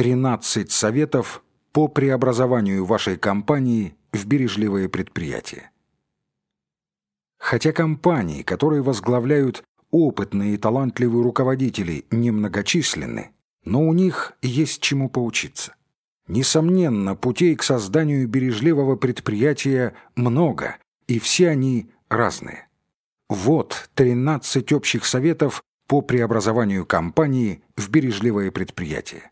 13 советов по преобразованию вашей компании в бережливое предприятие. Хотя компании, которые возглавляют опытные и талантливые руководители, немногочисленны, но у них есть чему поучиться. Несомненно, путей к созданию бережливого предприятия много, и все они разные. Вот 13 общих советов по преобразованию компании в бережливое предприятие.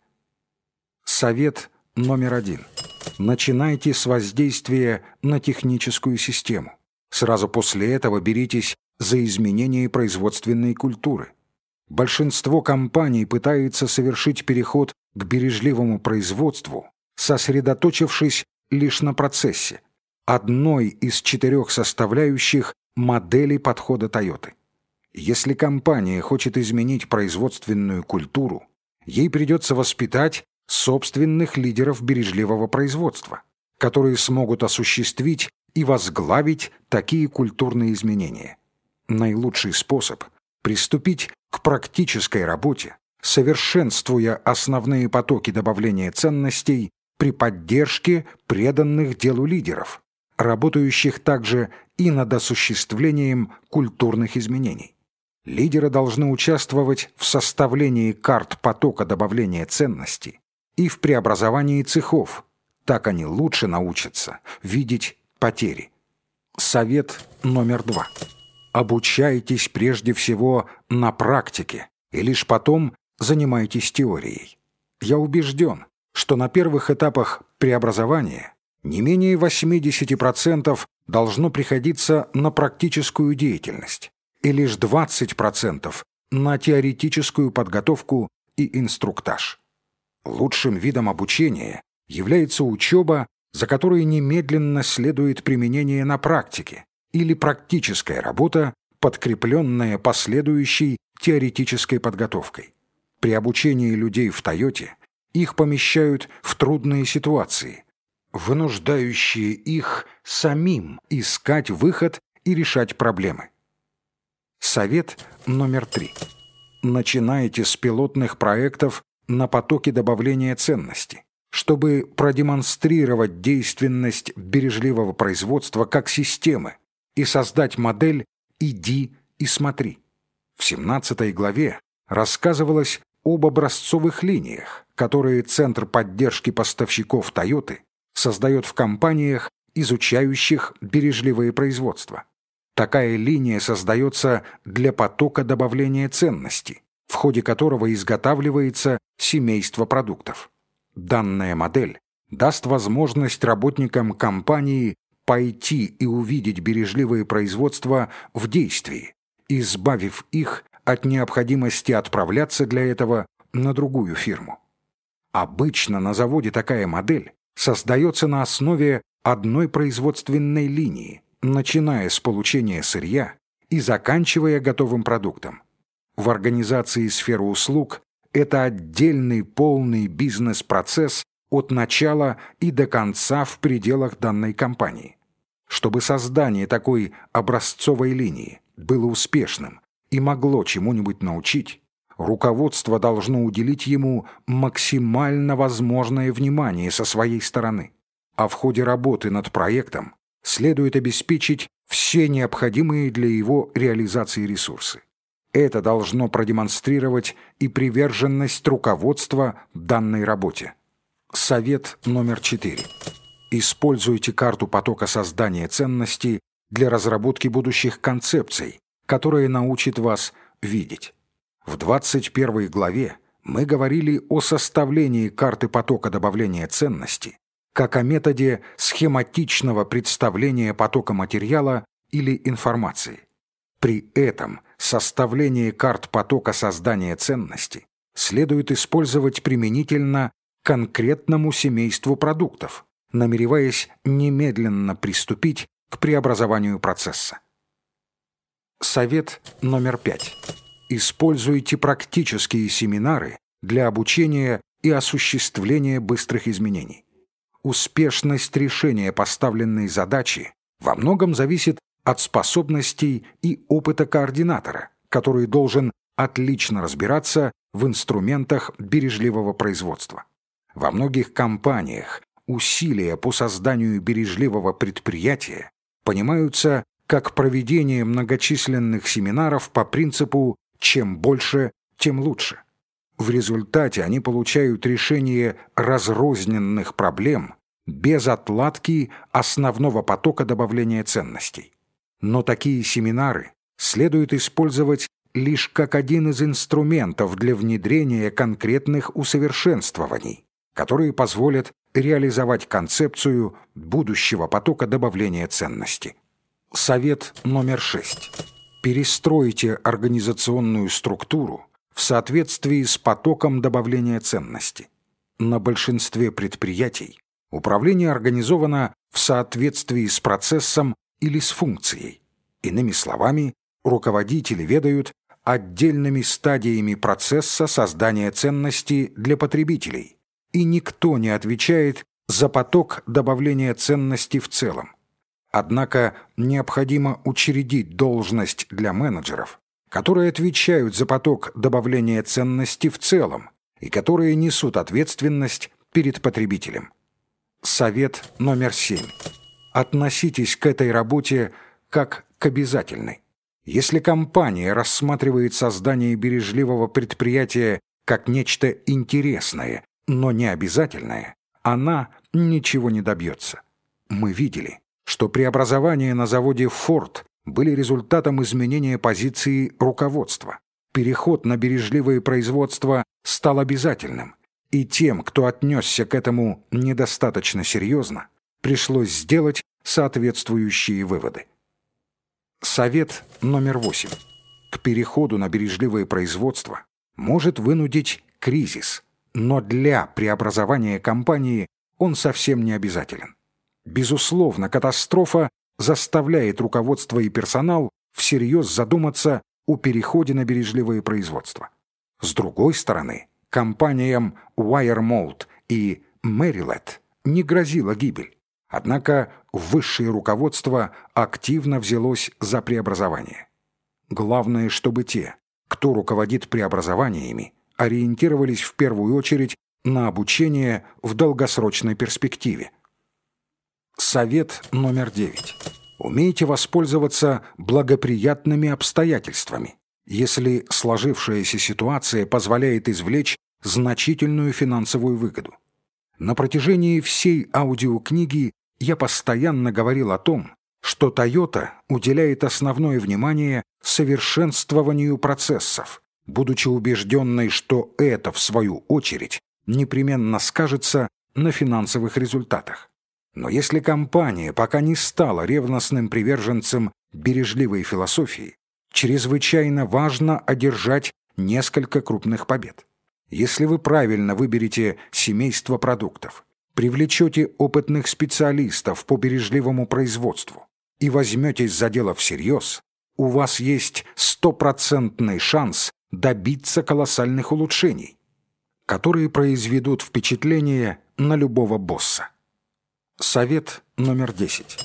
Совет номер один. Начинайте с воздействия на техническую систему. Сразу после этого беритесь за изменение производственной культуры. Большинство компаний пытается совершить переход к бережливому производству, сосредоточившись лишь на процессе, одной из четырех составляющих модели подхода Toyota. Если компания хочет изменить производственную культуру, ей придется воспитать собственных лидеров бережливого производства, которые смогут осуществить и возглавить такие культурные изменения. Наилучший способ – приступить к практической работе, совершенствуя основные потоки добавления ценностей при поддержке преданных делу лидеров, работающих также и над осуществлением культурных изменений. Лидеры должны участвовать в составлении карт потока добавления ценностей и в преобразовании цехов. Так они лучше научатся видеть потери. Совет номер два. Обучайтесь прежде всего на практике и лишь потом занимайтесь теорией. Я убежден, что на первых этапах преобразования не менее 80% должно приходиться на практическую деятельность и лишь 20% на теоретическую подготовку и инструктаж. Лучшим видом обучения является учеба за которой немедленно следует применение на практике или практическая работа, подкрепленная последующей теоретической подготовкой. При обучении людей в «Тойоте» их помещают в трудные ситуации, вынуждающие их самим искать выход и решать проблемы. Совет номер три. Начинайте с пилотных проектов на потоке добавления ценности чтобы продемонстрировать действенность бережливого производства как системы и создать модель «иди и смотри». В 17 главе рассказывалось об образцовых линиях, которые Центр поддержки поставщиков «Тойоты» создает в компаниях, изучающих бережливое производство. Такая линия создается для потока добавления ценности, в ходе которого изготавливается семейство продуктов. Данная модель даст возможность работникам компании пойти и увидеть бережливое производство в действии, избавив их от необходимости отправляться для этого на другую фирму. Обычно на заводе такая модель создается на основе одной производственной линии, начиная с получения сырья и заканчивая готовым продуктом. В организации сферы услуг это отдельный полный бизнес-процесс от начала и до конца в пределах данной компании. Чтобы создание такой образцовой линии было успешным и могло чему-нибудь научить, руководство должно уделить ему максимально возможное внимание со своей стороны. А в ходе работы над проектом следует обеспечить все необходимые для его реализации ресурсы. Это должно продемонстрировать и приверженность руководства данной работе. Совет номер четыре. Используйте карту потока создания ценностей для разработки будущих концепций, которые научат вас видеть. В 21 главе мы говорили о составлении карты потока добавления ценности как о методе схематичного представления потока материала или информации. При этом составление карт потока создания ценности следует использовать применительно конкретному семейству продуктов, намереваясь немедленно приступить к преобразованию процесса. Совет номер пять. Используйте практические семинары для обучения и осуществления быстрых изменений. Успешность решения поставленной задачи во многом зависит от способностей и опыта координатора, который должен отлично разбираться в инструментах бережливого производства. Во многих компаниях усилия по созданию бережливого предприятия понимаются как проведение многочисленных семинаров по принципу «чем больше, тем лучше». В результате они получают решение разрозненных проблем без отладки основного потока добавления ценностей. Но такие семинары следует использовать лишь как один из инструментов для внедрения конкретных усовершенствований, которые позволят реализовать концепцию будущего потока добавления ценности. Совет номер шесть. Перестройте организационную структуру в соответствии с потоком добавления ценности. На большинстве предприятий управление организовано в соответствии с процессом или с функцией. Иными словами, руководители ведают отдельными стадиями процесса создания ценности для потребителей, и никто не отвечает за поток добавления ценности в целом. Однако необходимо учредить должность для менеджеров, которые отвечают за поток добавления ценности в целом и которые несут ответственность перед потребителем. Совет номер семь. Относитесь к этой работе как к обязательной. Если компания рассматривает создание бережливого предприятия как нечто интересное, но не обязательное, она ничего не добьется. Мы видели, что преобразования на заводе «Форд» были результатом изменения позиции руководства. Переход на бережливое производство стал обязательным, и тем, кто отнесся к этому недостаточно серьезно, пришлось сделать соответствующие выводы. Совет номер восемь. К переходу на бережливое производство может вынудить кризис, но для преобразования компании он совсем не обязателен. Безусловно, катастрофа заставляет руководство и персонал всерьез задуматься о переходе на бережливое производство. С другой стороны, компаниям Wiremold и Maryland не грозила гибель. Однако высшее руководство активно взялось за преобразование. Главное, чтобы те, кто руководит преобразованиями, ориентировались в первую очередь на обучение в долгосрочной перспективе. Совет номер девять. Умейте воспользоваться благоприятными обстоятельствами, если сложившаяся ситуация позволяет извлечь значительную финансовую выгоду. На протяжении всей аудиокниги я постоянно говорил о том, что Toyota уделяет основное внимание совершенствованию процессов, будучи убежденной, что это, в свою очередь, непременно скажется на финансовых результатах. Но если компания пока не стала ревностным приверженцем бережливой философии, чрезвычайно важно одержать несколько крупных побед. Если вы правильно выберете семейство продуктов, привлечете опытных специалистов по бережливому производству и возьметесь за дело всерьез, у вас есть стопроцентный шанс добиться колоссальных улучшений, которые произведут впечатление на любого босса. Совет номер 10.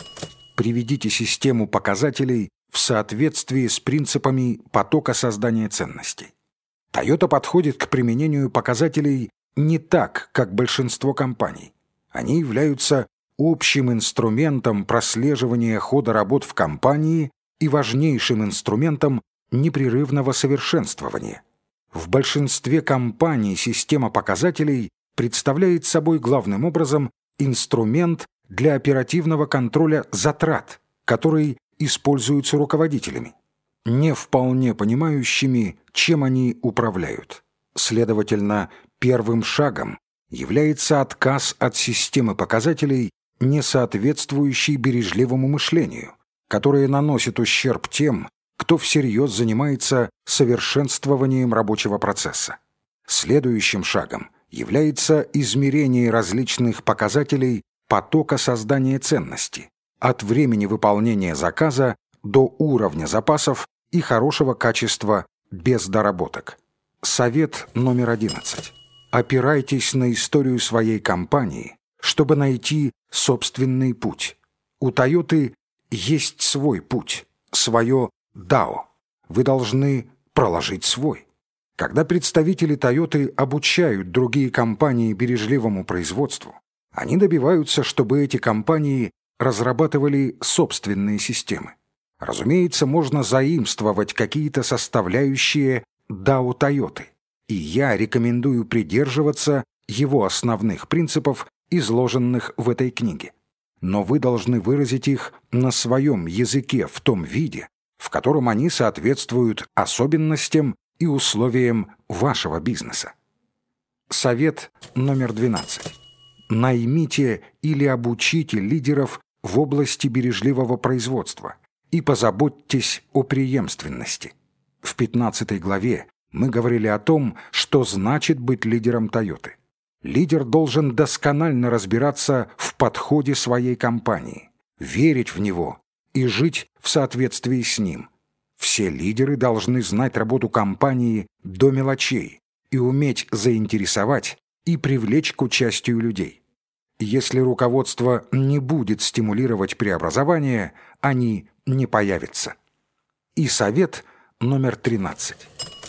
Приведите систему показателей в соответствии с принципами потока создания ценностей. Toyota подходит к применению показателей не так, как большинство компаний. Они являются общим инструментом прослеживания хода работ в компании и важнейшим инструментом непрерывного совершенствования. В большинстве компаний система показателей представляет собой главным образом инструмент для оперативного контроля затрат, который используется руководителями не вполне понимающими, чем они управляют. Следовательно, первым шагом является отказ от системы показателей, не соответствующей бережливому мышлению, которое наносит ущерб тем, кто всерьез занимается совершенствованием рабочего процесса. Следующим шагом является измерение различных показателей потока создания ценности, от времени выполнения заказа до уровня запасов и хорошего качества без доработок. Совет номер 11. Опирайтесь на историю своей компании, чтобы найти собственный путь. У Тойоты есть свой путь, свое «дао». Вы должны проложить свой. Когда представители Toyota обучают другие компании бережливому производству, они добиваются, чтобы эти компании разрабатывали собственные системы. Разумеется, можно заимствовать какие-то составляющие DAO Toyota, и я рекомендую придерживаться его основных принципов, изложенных в этой книге. Но вы должны выразить их на своем языке в том виде, в котором они соответствуют особенностям и условиям вашего бизнеса. Совет номер 12. Наймите или обучите лидеров в области бережливого производства и позаботьтесь о преемственности. В 15 главе мы говорили о том, что значит быть лидером Тойоты. Лидер должен досконально разбираться в подходе своей компании, верить в него и жить в соответствии с ним. Все лидеры должны знать работу компании до мелочей и уметь заинтересовать и привлечь к участию людей. Если руководство не будет стимулировать преобразование, они не появятся. И совет номер 13.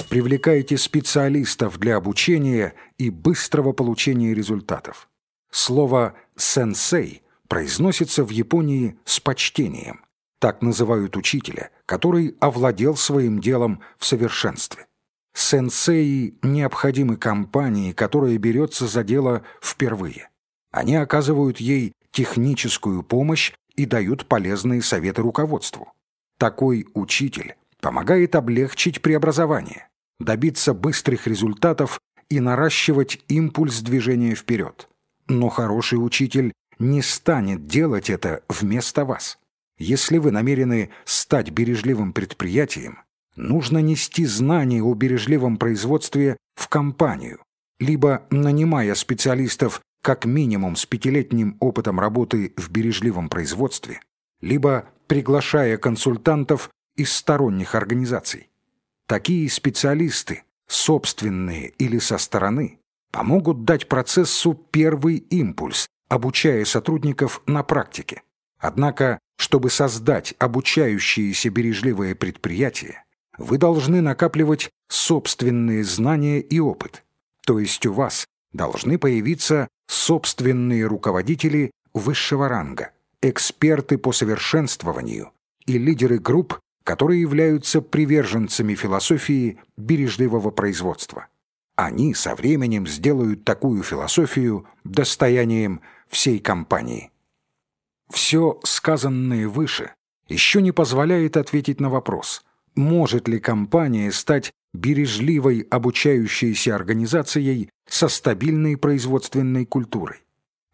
Привлекайте специалистов для обучения и быстрого получения результатов. Слово «сенсей» произносится в Японии с почтением. Так называют учителя, который овладел своим делом в совершенстве. Сенсеи необходимы компании, которая берется за дело впервые. Они оказывают ей техническую помощь и дают полезные советы руководству. Такой учитель помогает облегчить преобразование, добиться быстрых результатов и наращивать импульс движения вперед. Но хороший учитель не станет делать это вместо вас. Если вы намерены стать бережливым предприятием, нужно нести знания о бережливом производстве в компанию, либо нанимая специалистов как минимум с пятилетним опытом работы в бережливом производстве, либо приглашая консультантов из сторонних организаций. Такие специалисты, собственные или со стороны, помогут дать процессу первый импульс, обучая сотрудников на практике. Однако, чтобы создать обучающиеся бережливые предприятия, вы должны накапливать собственные знания и опыт. То есть у вас должны появиться собственные руководители высшего ранга, эксперты по совершенствованию и лидеры групп которые являются приверженцами философии бережливого производства. Они со временем сделают такую философию достоянием всей компании. Все сказанное выше еще не позволяет ответить на вопрос, может ли компания стать бережливой обучающейся организацией со стабильной производственной культурой.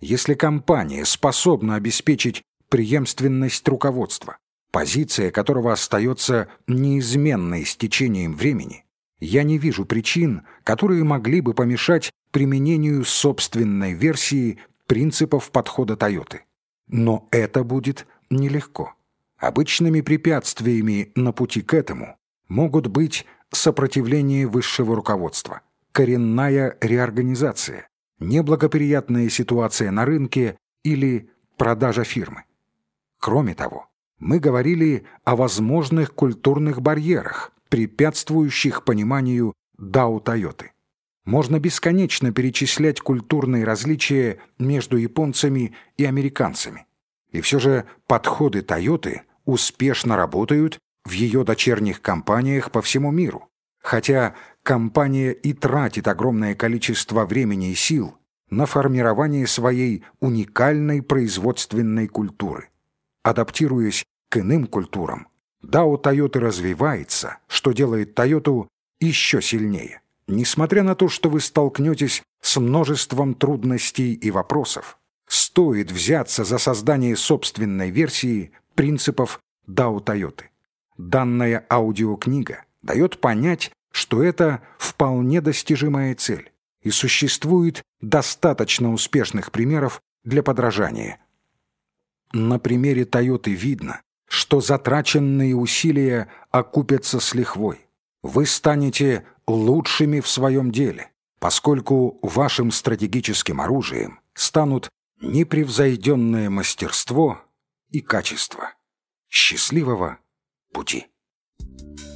Если компания способна обеспечить преемственность руководства, позиция которого остается неизменной с течением времени, я не вижу причин, которые могли бы помешать применению собственной версии принципов подхода Тойоты. Но это будет нелегко. Обычными препятствиями на пути к этому могут быть сопротивление высшего руководства, коренная реорганизация, неблагоприятная ситуация на рынке или продажа фирмы. Кроме того, мы говорили о возможных культурных барьерах, препятствующих пониманию Дао Тойоты. Можно бесконечно перечислять культурные различия между японцами и американцами. И все же подходы Тойоты успешно работают в ее дочерних компаниях по всему миру. Хотя компания и тратит огромное количество времени и сил на формирование своей уникальной производственной культуры. Адаптируясь к иным культурам, Дао Тойоты развивается, что делает Тойоту еще сильнее. Несмотря на то, что вы столкнетесь с множеством трудностей и вопросов, стоит взяться за создание собственной версии принципов Дао Тойоты. Данная аудиокнига дает понять, что это вполне достижимая цель, и существует достаточно успешных примеров для подражания. На примере Тойоты видно, что затраченные усилия окупятся с лихвой. Вы станете лучшими в своем деле, поскольку вашим стратегическим оружием станут непревзойденное мастерство и качество. Счастливого пути! Thank you.